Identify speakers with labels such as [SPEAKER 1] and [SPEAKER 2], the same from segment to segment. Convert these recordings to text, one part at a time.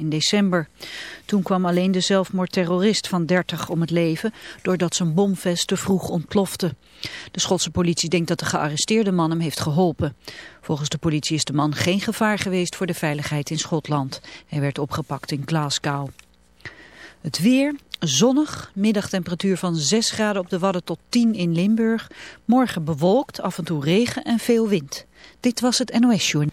[SPEAKER 1] in december. Toen kwam alleen de zelfmoordterrorist van 30 om het leven doordat zijn bomvest te vroeg ontplofte. De Schotse politie denkt dat de gearresteerde man hem heeft geholpen. Volgens de politie is de man geen gevaar geweest voor de veiligheid in Schotland. Hij werd opgepakt in Glasgow. Het weer, zonnig, middagtemperatuur van 6 graden op de Wadden tot 10 in Limburg. Morgen bewolkt, af en toe regen en veel wind. Dit was het NOS Journal.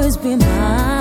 [SPEAKER 2] always
[SPEAKER 3] be
[SPEAKER 4] mine.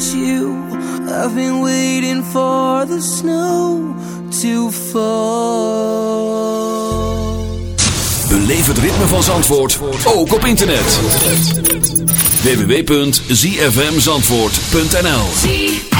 [SPEAKER 5] at you. I've been waiting for the snow to fall.
[SPEAKER 6] Beleef het ritme van Zandvoort ook op internet. www.zfmzandvoort.nl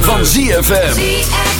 [SPEAKER 6] van ZFM.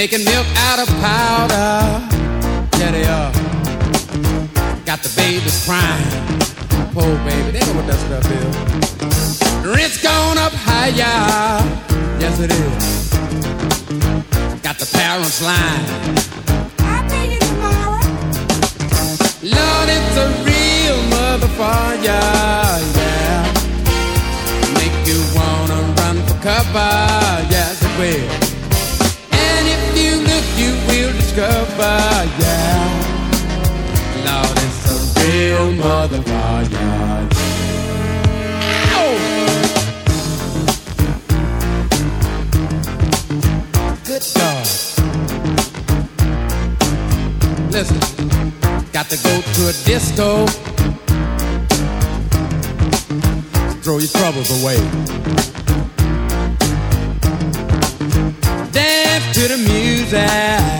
[SPEAKER 7] Making milk out of powder. Yeah, they are. Got the babies crying. Poor baby, they know what that stuff is. Rent's gone up higher. Yes, it is. Got the parents lying. Yeah. Lord, it's a real motherfucker. Listen, got to go to a disco. Throw your troubles away. Dance to the music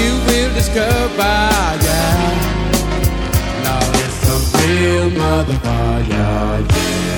[SPEAKER 7] you will discover, yeah. Now it's a real motherfucker, yeah.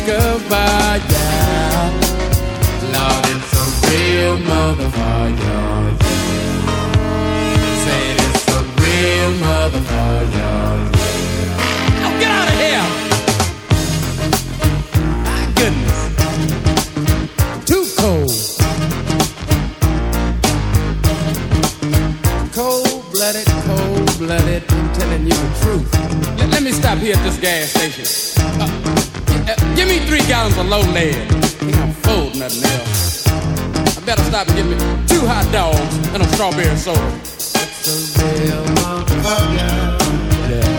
[SPEAKER 7] Discover, yeah. Lord, it's a real motherfucker, yeah. Say it's a real motherfucker, yeah. Oh, get out of here! My goodness. Too cold. Cold blooded, cold blooded. I'm telling you the truth. Let me stop here at this gas station. Uh, give me three gallons of low lead. Ain't I'm full, nothing else. I better stop and get me two hot dogs and a strawberry soda. It's a real motherfucker. Yeah.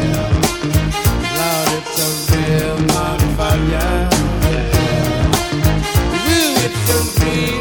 [SPEAKER 7] Lord, it's a real motherfucker. Yeah. Ooh, it's a real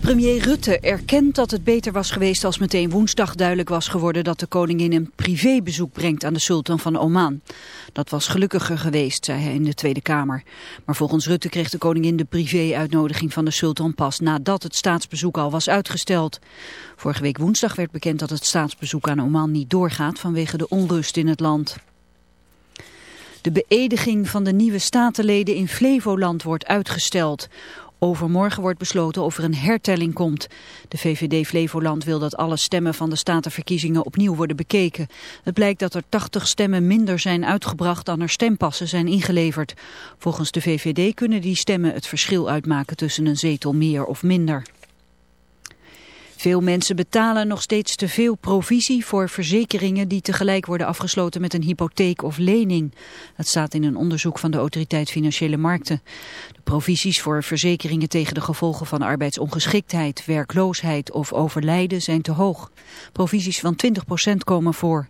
[SPEAKER 1] Premier Rutte erkent dat het beter was geweest als meteen woensdag duidelijk was geworden dat de koningin een privébezoek brengt aan de sultan van Oman. Dat was gelukkiger geweest, zei hij in de Tweede Kamer. Maar volgens Rutte kreeg de koningin de privé-uitnodiging van de sultan pas nadat het staatsbezoek al was uitgesteld. Vorige week woensdag werd bekend dat het staatsbezoek aan Oman niet doorgaat vanwege de onrust in het land. De beëdiging van de nieuwe statenleden in Flevoland wordt uitgesteld. Overmorgen wordt besloten of er een hertelling komt. De VVD Flevoland wil dat alle stemmen van de statenverkiezingen opnieuw worden bekeken. Het blijkt dat er 80 stemmen minder zijn uitgebracht dan er stempassen zijn ingeleverd. Volgens de VVD kunnen die stemmen het verschil uitmaken tussen een zetel meer of minder. Veel mensen betalen nog steeds te veel provisie voor verzekeringen die tegelijk worden afgesloten met een hypotheek of lening. Dat staat in een onderzoek van de Autoriteit Financiële Markten. De provisies voor verzekeringen tegen de gevolgen van arbeidsongeschiktheid, werkloosheid of overlijden zijn te hoog. Provisies van 20% komen voor.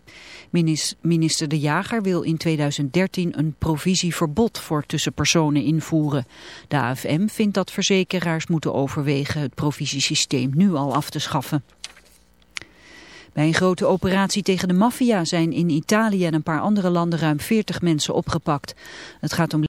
[SPEAKER 1] Minis- Minister De Jager wil in 2013 een provisieverbod voor tussenpersonen invoeren. De AFM vindt dat verzekeraars moeten overwegen het provisiesysteem nu al af te schaffen. Bij een grote operatie tegen de maffia zijn in Italië en een paar andere landen ruim 40 mensen opgepakt. Het gaat om